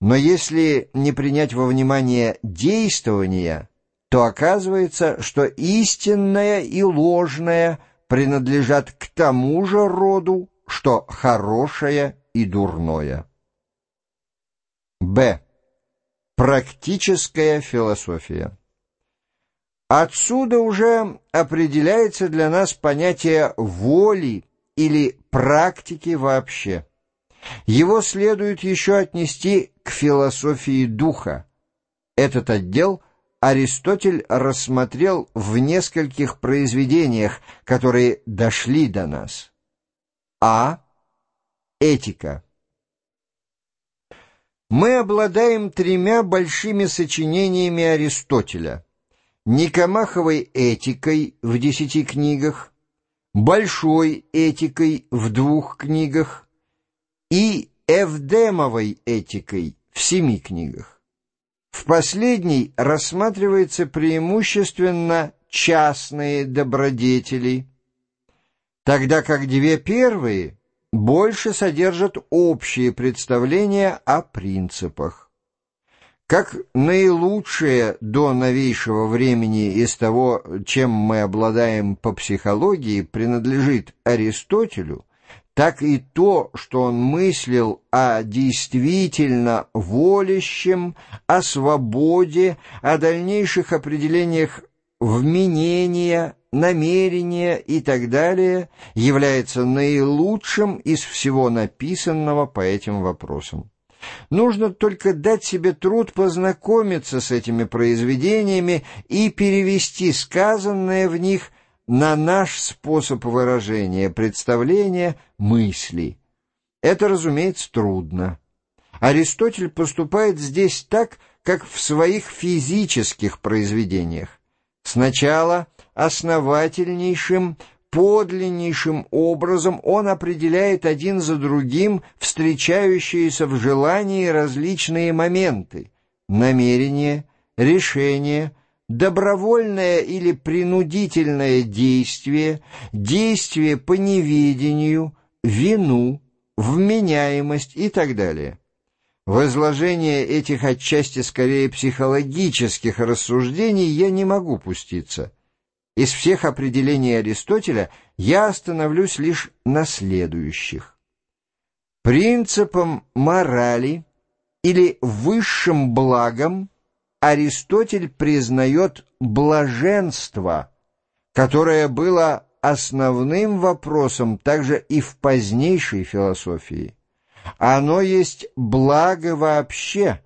Но если не принять во внимание действования, то оказывается, что истинное и ложное принадлежат к тому же роду, что хорошее и дурное. Б. Практическая философия. Отсюда уже определяется для нас понятие воли или практики вообще. Его следует еще отнести к философии духа. Этот отдел Аристотель рассмотрел в нескольких произведениях, которые дошли до нас. А. Этика. Мы обладаем тремя большими сочинениями Аристотеля. Никомаховой этикой в десяти книгах, большой этикой в двух книгах и Эвдемовой этикой в семи книгах. В последней рассматривается преимущественно частные добродетели, тогда как две первые больше содержат общие представления о принципах. Как наилучшее до новейшего времени из того, чем мы обладаем по психологии, принадлежит Аристотелю, так и то, что он мыслил о действительно волящем, о свободе, о дальнейших определениях вменения, намерения и так далее, является наилучшим из всего написанного по этим вопросам. Нужно только дать себе труд познакомиться с этими произведениями и перевести сказанное в них на наш способ выражения, представления, мысли. Это, разумеется, трудно. Аристотель поступает здесь так, как в своих физических произведениях. Сначала основательнейшим, подлиннейшим образом он определяет один за другим встречающиеся в желании различные моменты, намерения, решения, добровольное или принудительное действие, действие по неведению, вину, вменяемость и так далее. В изложение этих отчасти скорее психологических рассуждений я не могу пуститься. Из всех определений Аристотеля я остановлюсь лишь на следующих. Принципом морали или высшим благом Аристотель признает блаженство, которое было основным вопросом также и в позднейшей философии. Оно есть благо вообще,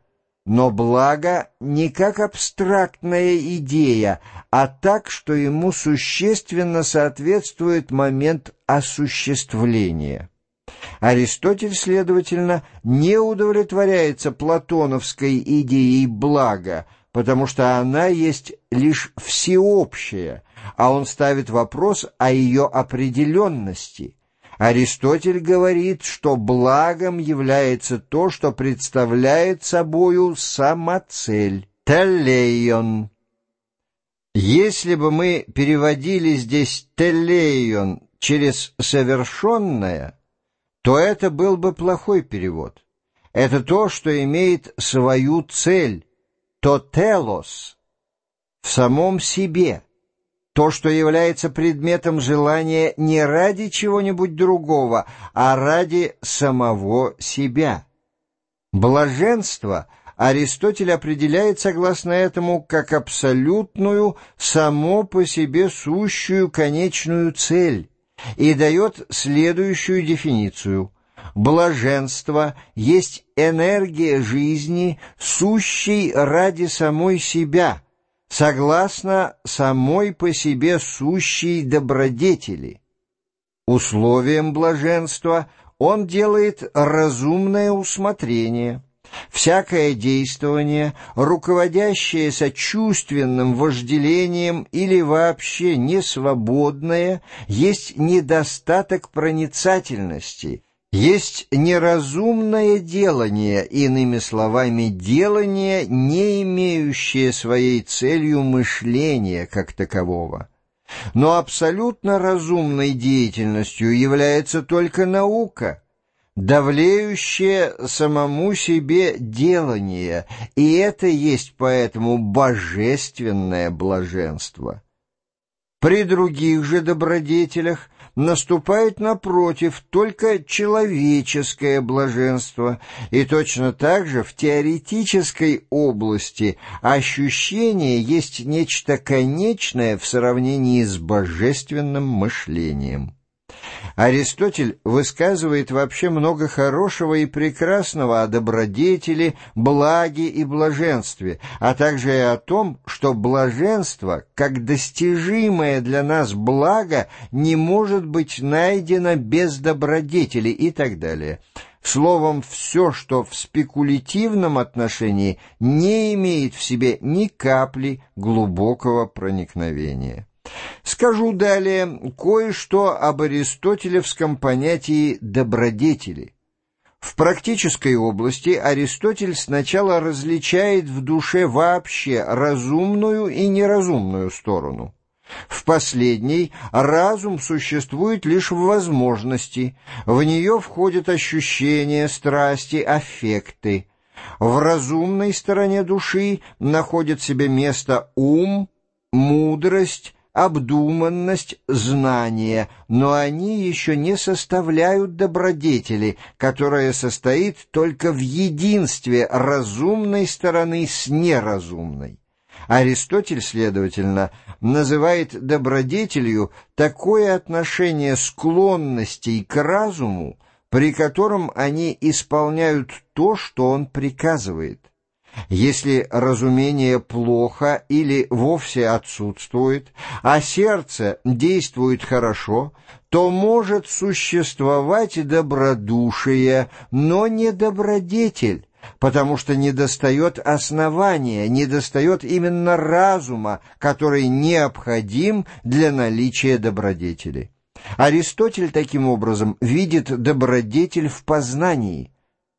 но благо не как абстрактная идея, а так, что ему существенно соответствует момент осуществления. Аристотель, следовательно, не удовлетворяется платоновской идеей блага, потому что она есть лишь всеобщая, а он ставит вопрос о ее определенности – Аристотель говорит, что благом является то, что представляет собою самоцель, телейон. Если бы мы переводили здесь телейон через совершенное, то это был бы плохой перевод. Это то, что имеет свою цель, то телос, в самом себе – то, что является предметом желания не ради чего-нибудь другого, а ради самого себя. Блаженство Аристотель определяет согласно этому как абсолютную, само по себе сущую конечную цель и дает следующую дефиницию. Блаженство есть энергия жизни, сущей ради самой себя – согласно самой по себе сущей добродетели. Условием блаженства он делает разумное усмотрение. Всякое действование, руководящее сочувственным вожделением или вообще несвободное, есть недостаток проницательности – есть неразумное делание, иными словами, делание, не имеющее своей целью мышления как такового. Но абсолютно разумной деятельностью является только наука. Давлеющее самому себе делание, и это есть поэтому божественное блаженство. При других же добродетелях наступает напротив только человеческое блаженство, и точно так же в теоретической области ощущение есть нечто конечное в сравнении с божественным мышлением. Аристотель высказывает вообще много хорошего и прекрасного о добродетели, благе и блаженстве, а также и о том, что блаженство, как достижимое для нас благо, не может быть найдено без добродетели и так далее. Словом, все, что в спекулятивном отношении не имеет в себе ни капли глубокого проникновения. Скажу далее кое-что об аристотелевском понятии «добродетели». В практической области Аристотель сначала различает в душе вообще разумную и неразумную сторону. В последней разум существует лишь в возможности, в нее входят ощущения, страсти, аффекты. В разумной стороне души находит себе место ум, мудрость, обдуманность, знание, но они еще не составляют добродетели, которая состоит только в единстве разумной стороны с неразумной. Аристотель, следовательно, называет добродетелью такое отношение склонностей к разуму, при котором они исполняют то, что он приказывает. Если разумение плохо или вовсе отсутствует, а сердце действует хорошо, то может существовать добродушие, но не добродетель, потому что недостает основания, недостает именно разума, который необходим для наличия добродетели. Аристотель таким образом видит добродетель в познании,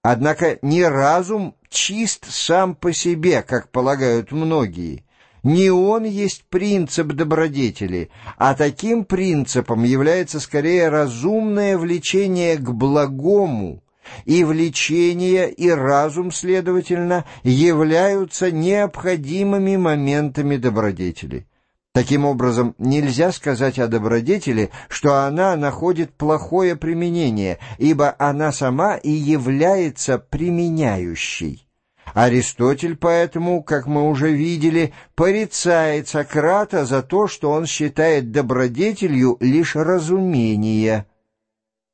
однако не разум чист сам по себе, как полагают многие. Не он есть принцип добродетели, а таким принципом является скорее разумное влечение к благому, и влечение, и разум, следовательно, являются необходимыми моментами добродетели. Таким образом, нельзя сказать о добродетели, что она находит плохое применение, ибо она сама и является применяющей. Аристотель поэтому, как мы уже видели, порицает Сократа за то, что он считает добродетелью лишь разумение –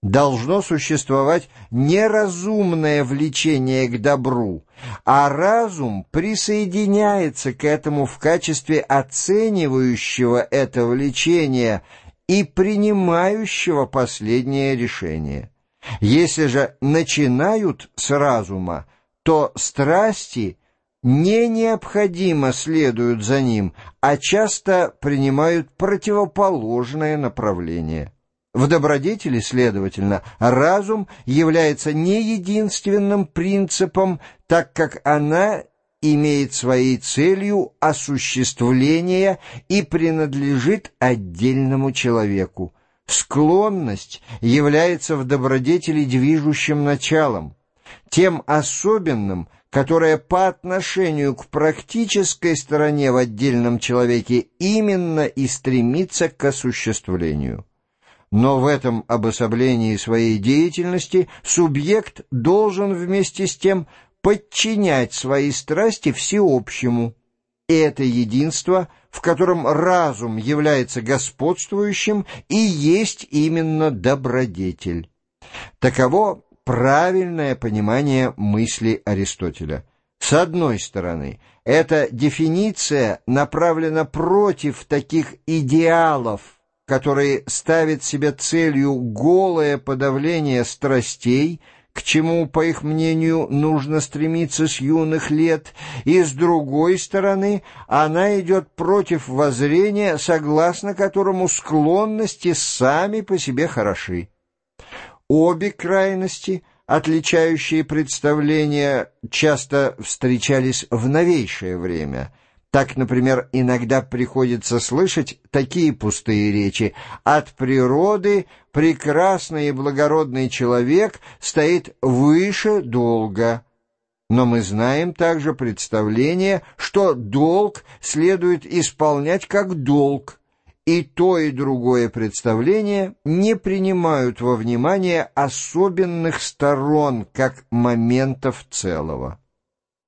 должно существовать неразумное влечение к добру, а разум присоединяется к этому в качестве оценивающего это влечение и принимающего последнее решение. Если же начинают с разума, то страсти не необходимо следуют за ним, а часто принимают противоположное направление. В добродетели, следовательно, разум является не единственным принципом, так как она имеет своей целью осуществление и принадлежит отдельному человеку. Склонность является в добродетели движущим началом, тем особенным, которое по отношению к практической стороне в отдельном человеке именно и стремится к осуществлению но в этом обособлении своей деятельности субъект должен вместе с тем подчинять свои страсти всеобщему. И это единство, в котором разум является господствующим, и есть именно добродетель. Таково правильное понимание мысли Аристотеля. С одной стороны, эта дефиниция направлена против таких идеалов, который ставит себе целью голое подавление страстей, к чему, по их мнению, нужно стремиться с юных лет, и, с другой стороны, она идет против воззрения, согласно которому склонности сами по себе хороши. Обе крайности, отличающие представления, часто встречались в новейшее время — Так, например, иногда приходится слышать такие пустые речи. От природы прекрасный и благородный человек стоит выше долга. Но мы знаем также представление, что долг следует исполнять как долг, и то и другое представление не принимают во внимание особенных сторон как моментов целого.